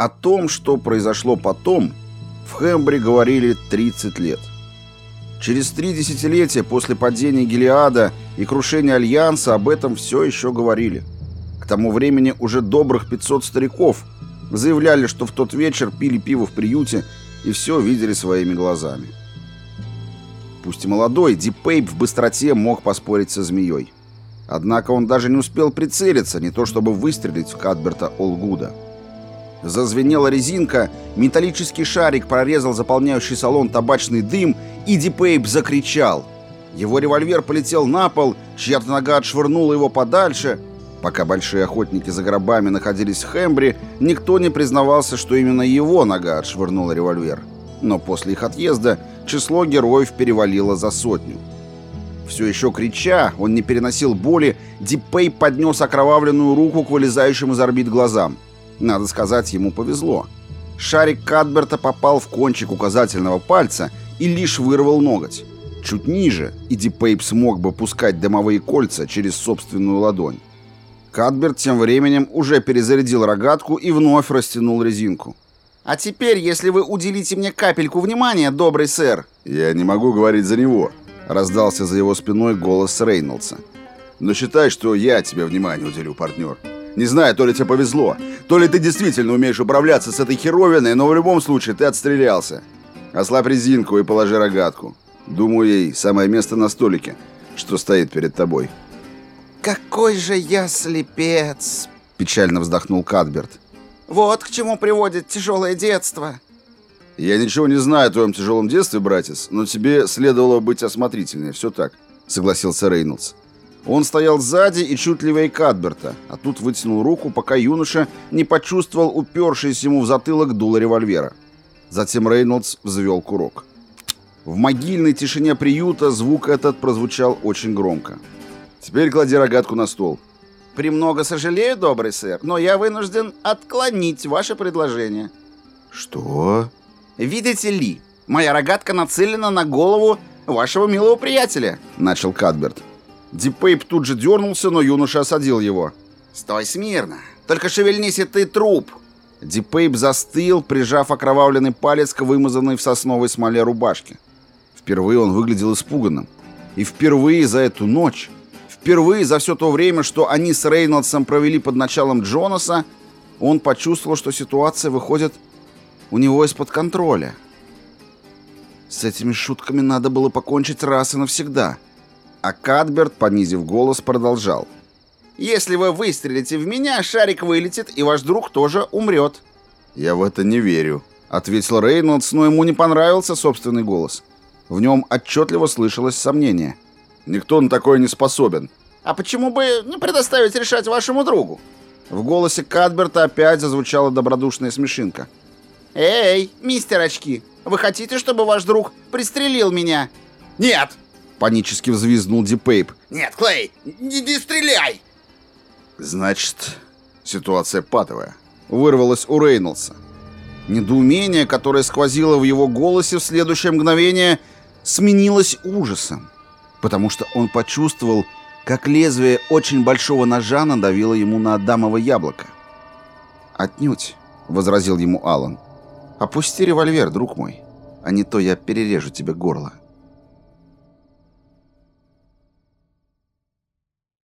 О том, что произошло потом, в Хэмбре говорили 30 лет. Через три десятилетия после падения Гелиада и крушения Альянса об этом все еще говорили. К тому времени уже добрых 500 стариков заявляли, что в тот вечер пили пиво в приюте и все видели своими глазами. Пусть и молодой, Дипейп в быстроте мог поспорить со змеей. Однако он даже не успел прицелиться, не то чтобы выстрелить в Кадберта Олгуда. Зазвенела резинка, металлический шарик прорезал заполняющий салон табачный дым, и Дипейп закричал. Его револьвер полетел на пол, чья-то нога отшвырнула его подальше. Пока большие охотники за гробами находились в Хембре, никто не признавался, что именно его нога отшвырнула револьвер. Но после их отъезда число героев перевалило за сотню. Все еще крича, он не переносил боли, Диппей поднес окровавленную руку к вылезающим из орбит глазам. Надо сказать, ему повезло. Шарик Кадберта попал в кончик указательного пальца и лишь вырвал ноготь. Чуть ниже, и Дипейп смог бы пускать дымовые кольца через собственную ладонь. Кадберт тем временем уже перезарядил рогатку и вновь растянул резинку. «А теперь, если вы уделите мне капельку внимания, добрый сэр...» «Я не могу говорить за него», — раздался за его спиной голос Рейнольдса. «Но считай, что я тебе внимание уделю, партнер. Не знаю, то ли тебе повезло, то ли ты действительно умеешь управляться с этой херовиной, но в любом случае ты отстрелялся. Ослабь резинку и положи рогатку. Думаю, ей самое место на столике, что стоит перед тобой». «Какой же я слепец!» — печально вздохнул Кадберт. «Вот к чему приводит тяжелое детство». «Я ничего не знаю о твоем тяжелом детстве, братец, но тебе следовало быть осмотрительнее, все так», — согласился Рейнольдс. Он стоял сзади и чуть левее Кадберта, а тут вытянул руку, пока юноша не почувствовал упершийся ему в затылок дуло револьвера. Затем Рейнольдс взвел курок. В могильной тишине приюта звук этот прозвучал очень громко. «Теперь клади рогатку на стол». «Премного сожалею, добрый сэр, но я вынужден отклонить ваше предложение». «Что?» «Видите ли, моя рогатка нацелена на голову вашего милого приятеля», — начал Кадберт. Дипейп тут же дернулся, но юноша осадил его. «Стой смирно! Только шевельнись, и ты труп!» Дипейп застыл, прижав окровавленный палец к вымазанной в сосновой смоле рубашке. Впервые он выглядел испуганным. И впервые за эту ночь, впервые за все то время, что они с Рейнольдсом провели под началом Джонаса, он почувствовал, что ситуация выходит у него из-под контроля. С этими шутками надо было покончить раз и навсегда — а Кадберт, понизив голос, продолжал. «Если вы выстрелите в меня, шарик вылетит, и ваш друг тоже умрет». «Я в это не верю», — ответил Рейнольдс, но ему не понравился собственный голос. В нем отчетливо слышалось сомнение. «Никто на такое не способен». «А почему бы не предоставить решать вашему другу?» В голосе Кадберта опять зазвучала добродушная смешинка. «Эй, мистер Очки, вы хотите, чтобы ваш друг пристрелил меня?» «Нет!» Панически взвизгнул Дипейп. «Нет, Клей, не, не стреляй!» «Значит, ситуация патовая», — вырвалось у Рейнольдса. Недоумение, которое сквозило в его голосе в следующее мгновение, сменилось ужасом, потому что он почувствовал, как лезвие очень большого ножа надавило ему на Адамово яблоко. «Отнюдь», — возразил ему Алан. «Опусти револьвер, друг мой, а не то я перережу тебе горло».